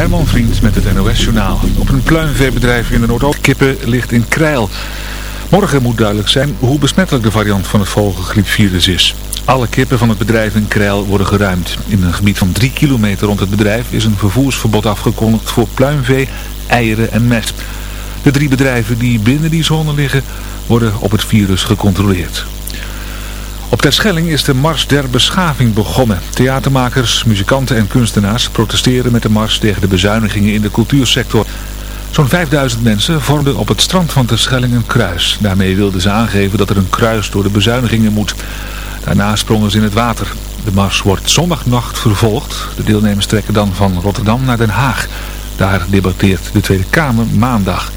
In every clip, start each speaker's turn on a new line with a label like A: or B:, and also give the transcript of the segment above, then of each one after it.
A: Herman Vriend met het NOS-journaal. Op een pluimveebedrijf in de Noordoost kippen ligt in Krijl. Morgen moet duidelijk zijn hoe besmettelijk de variant van het vogelgriepvirus is. Alle kippen van het bedrijf in Krijl worden geruimd. In een gebied van 3 kilometer rond het bedrijf is een vervoersverbod afgekondigd voor pluimvee, eieren en mest. De drie bedrijven die binnen die zone liggen worden op het virus gecontroleerd. Op Terschelling is de Mars der Beschaving begonnen. Theatermakers, muzikanten en kunstenaars protesteren met de mars tegen de bezuinigingen in de cultuursector. Zo'n 5000 mensen vormden op het strand van Terschelling een kruis. Daarmee wilden ze aangeven dat er een kruis door de bezuinigingen moet. Daarna sprongen ze in het water. De mars wordt zondagnacht vervolgd. De deelnemers trekken dan van Rotterdam naar Den Haag. Daar debatteert de Tweede Kamer maandag.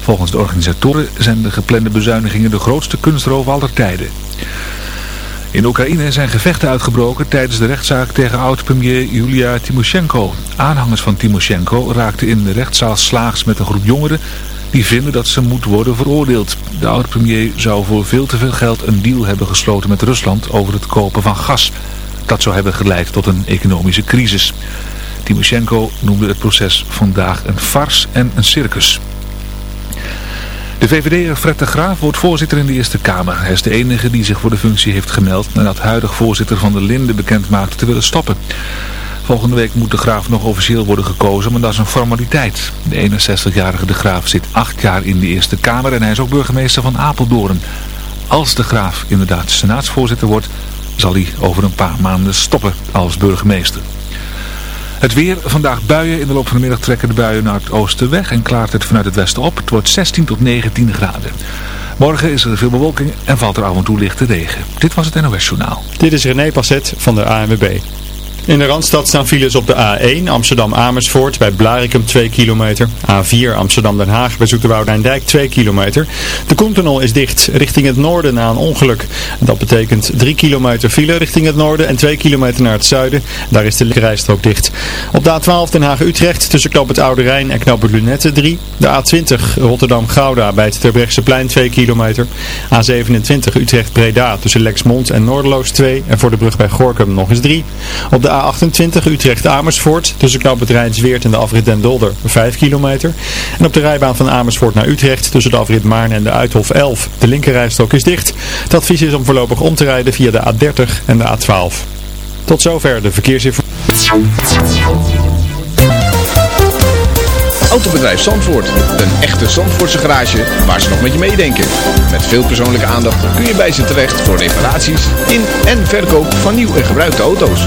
A: Volgens de organisatoren zijn de geplande bezuinigingen de grootste kunstroof aller tijden. In Oekraïne zijn gevechten uitgebroken tijdens de rechtszaak tegen oud-premier Julia Timoshenko. Aanhangers van Timoshenko raakten in de rechtszaal slaags met een groep jongeren die vinden dat ze moet worden veroordeeld. De oud-premier zou voor veel te veel geld een deal hebben gesloten met Rusland over het kopen van gas. Dat zou hebben geleid tot een economische crisis. Timoshenko noemde het proces vandaag een farce en een circus. De VVD'er Fred de Graaf wordt voorzitter in de Eerste Kamer. Hij is de enige die zich voor de functie heeft gemeld nadat huidig voorzitter van de Linde bekend maakte te willen stoppen. Volgende week moet de Graaf nog officieel worden gekozen, maar dat is een formaliteit. De 61-jarige de Graaf zit acht jaar in de Eerste Kamer en hij is ook burgemeester van Apeldoorn. Als de Graaf inderdaad senaatsvoorzitter wordt, zal hij over een paar maanden stoppen als burgemeester. Het weer, vandaag buien. In de loop van de middag trekken de buien naar het oosten weg en klaart het vanuit het westen op. Het wordt 16 tot 19 graden. Morgen is er veel bewolking en valt er af en toe lichte regen. Dit was het NOS Journaal.
B: Dit is René Passet van de ANWB. In de Randstad staan files op de A1 Amsterdam-Amersfoort bij Blarikum 2 kilometer. A4 Amsterdam-Den Haag bij Zoeterwoude-Dijk 2 kilometer. De Koentunnel is dicht richting het noorden na een ongeluk. Dat betekent 3 kilometer file richting het noorden en 2 kilometer naar het zuiden. Daar is de rijstrook dicht. Op de A12 Den Haag-Utrecht tussen Knoop het Oude Rijn en Knoop het Lunette 3. De A20 Rotterdam-Gouda bij het plein 2 kilometer. A27 Utrecht-Breda tussen Lexmond en Noordeloos 2. En voor de brug bij Gorkum nog eens 3. Op de A28 Utrecht-Amersfoort tussen Knoop het Rijnsweert en de afrit Den Dolder 5 kilometer. En op de rijbaan van Amersfoort naar Utrecht tussen de afrit Maarn en de Uithof 11. De linkerrijstrook is dicht. Het advies is om voorlopig om te rijden via de A30 en de A12. Tot zover de verkeersinformatie.
C: Autobedrijf Zandvoort. Een echte Zandvoortse garage waar ze nog met je meedenken. Met veel persoonlijke aandacht kun je bij ze terecht voor reparaties in en verkoop van nieuw en gebruikte auto's.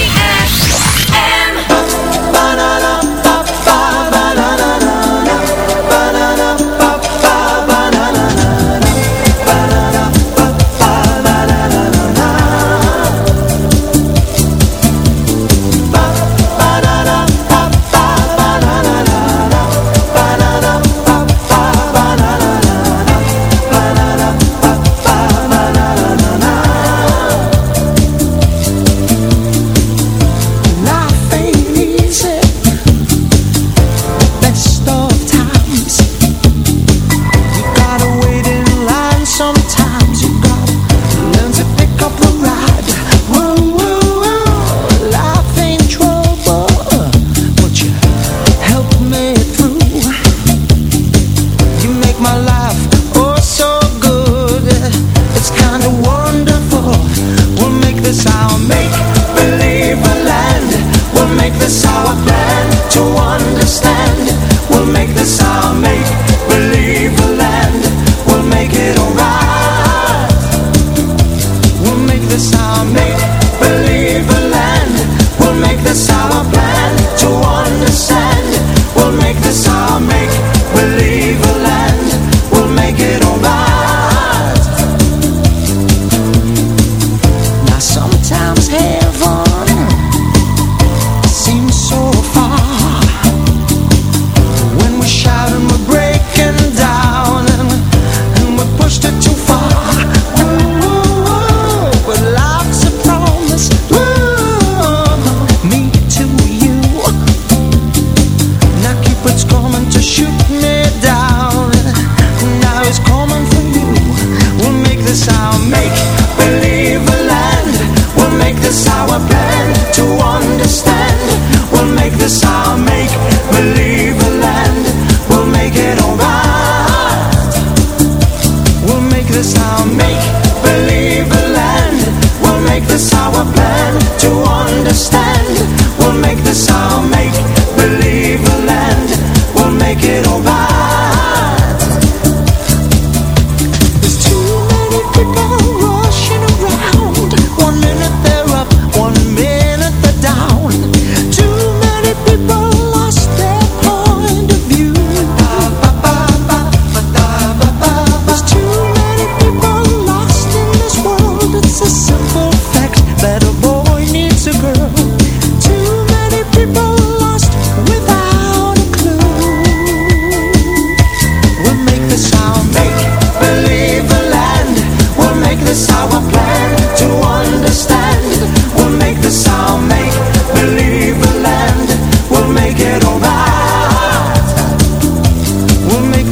D: this our make-believe land We'll make this our plan to understand.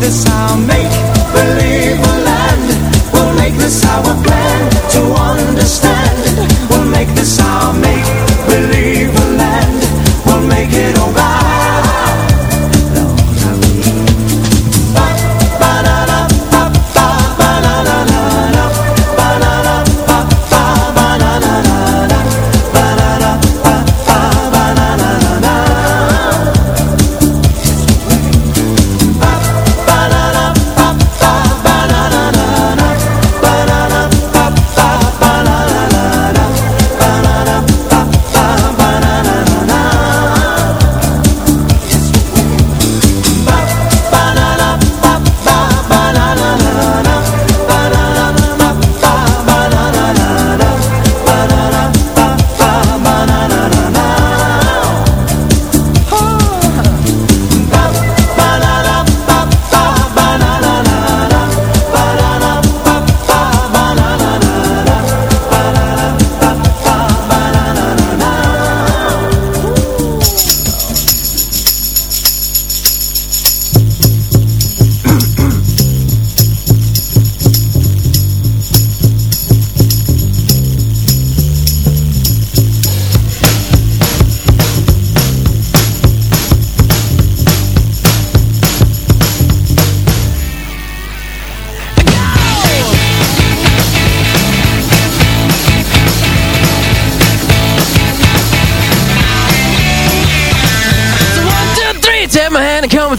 D: this our make-believe land. We'll make this our plan to understand.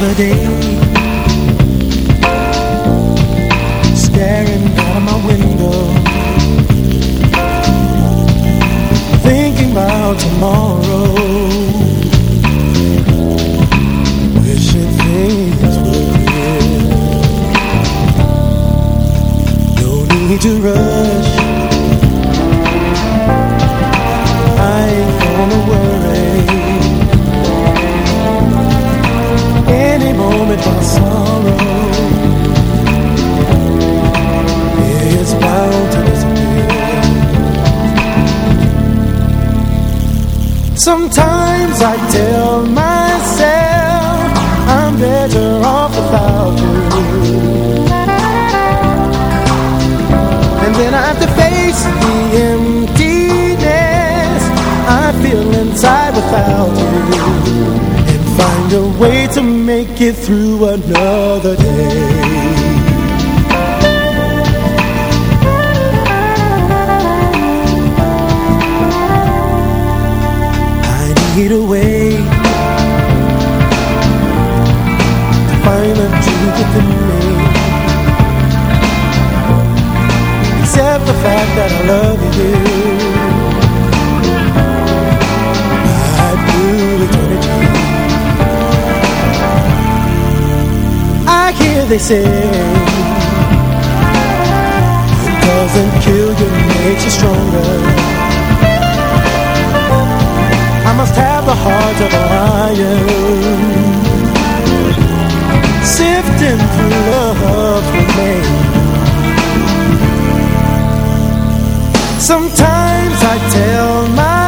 E: Another day Say It doesn't kill you, makes you stronger. I must have the heart of a lion Sifting through love with me. Sometimes I tell myself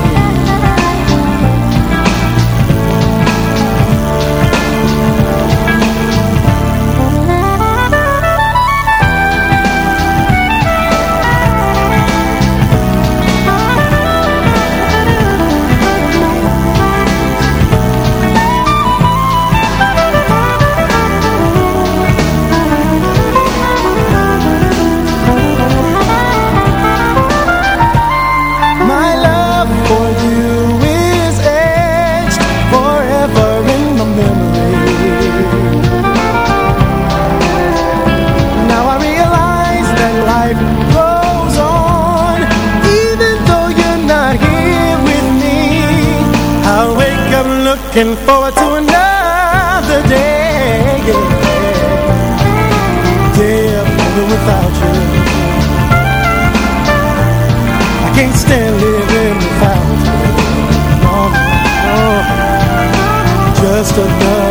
E: looking forward to another day Day of living without you. I can't stand living without you. No, no, Just another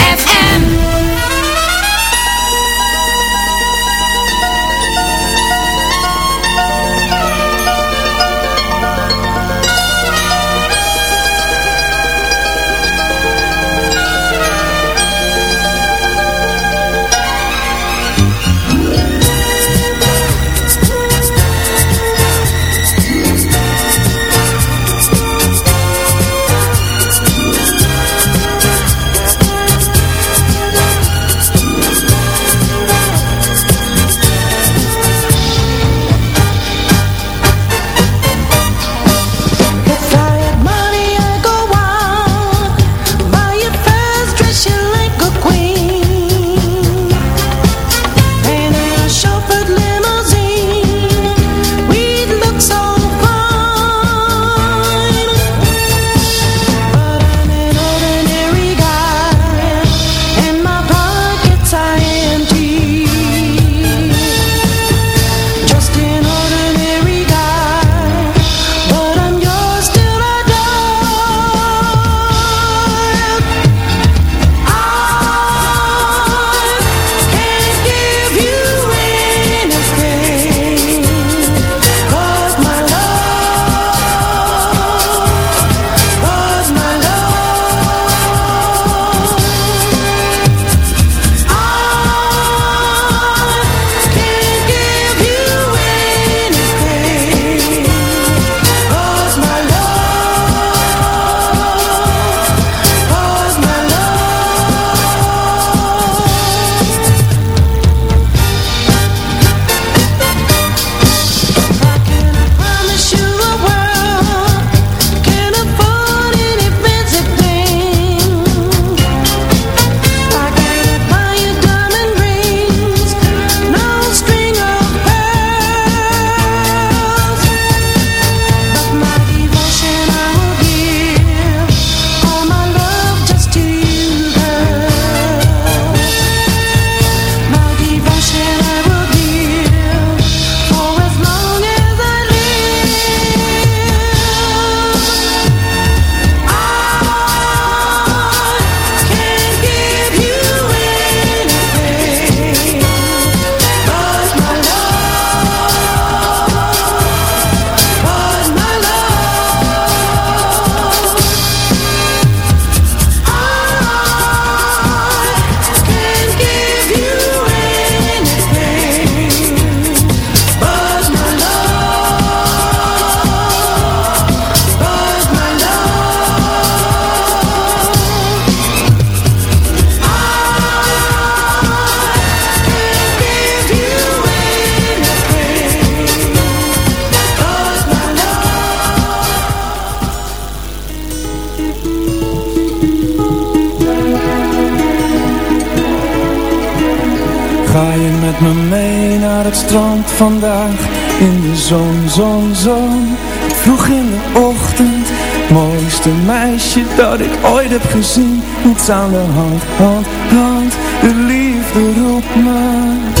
F: Vandaag In de zon, zon, zon. Vroeg in de ochtend Mooiste meisje dat ik ooit heb gezien. Niets aan de hand, hand, hand De liefde roept me.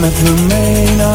F: Met me mee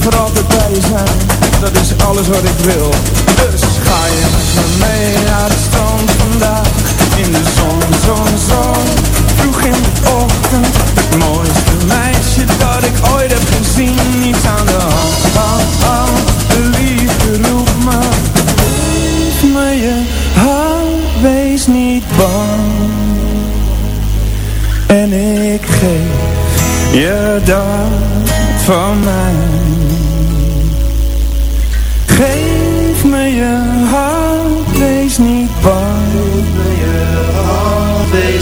F: voor altijd bij zijn. Dat is alles wat ik wil. Dus ga je met me mee naar de strand vandaag. In de zon, zon, zon. Vroeg in de ochtend. Het mooiste meisje dat ik ooit heb gezien. Niets aan de hand, hand, hand De liefde roept me. Geef me je hand, wees niet bang. En ik geef je dat van mij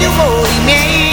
G: you vou me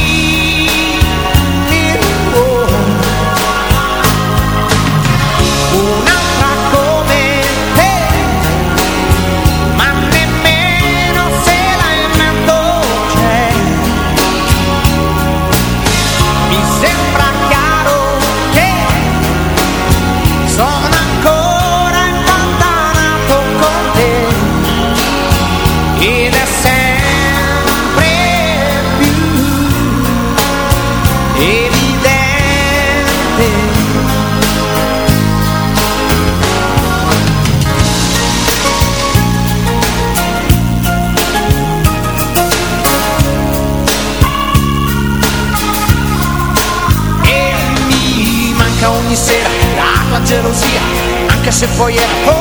G: anche se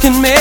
F: can make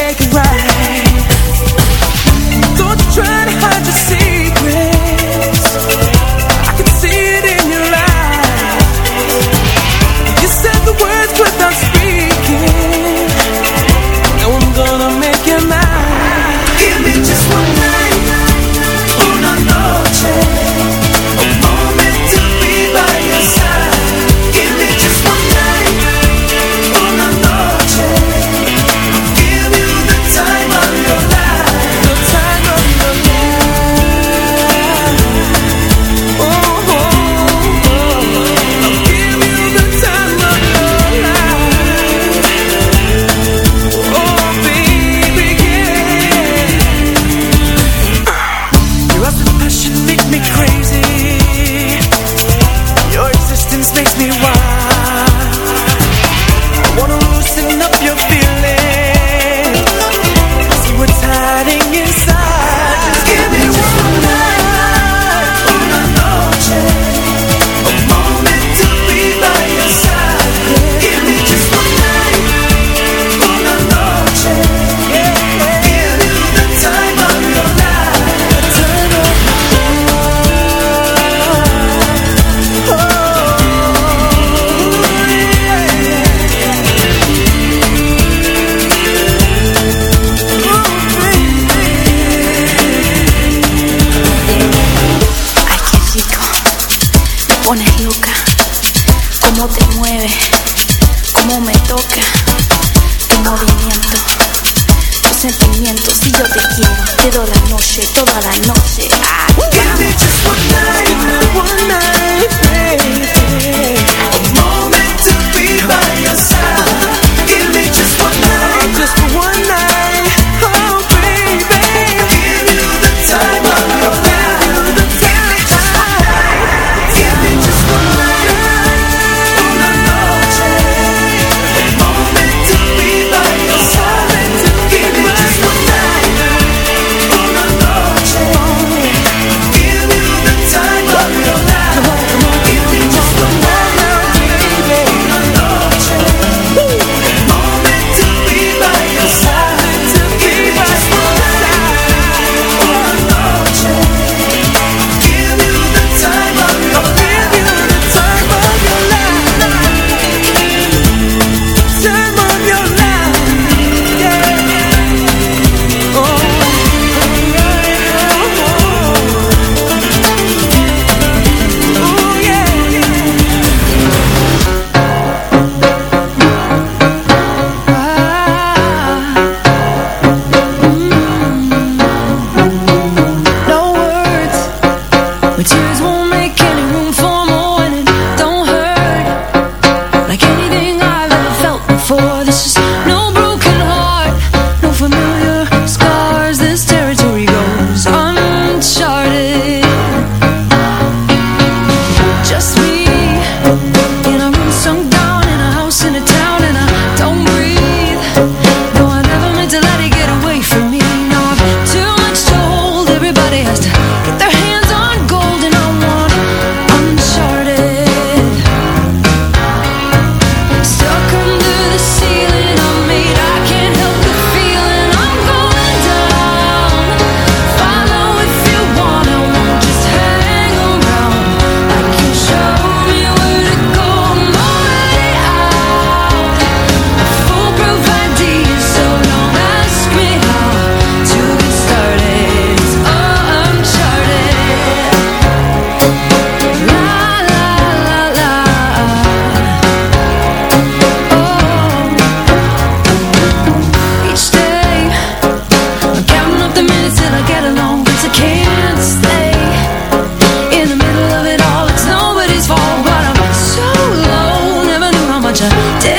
F: to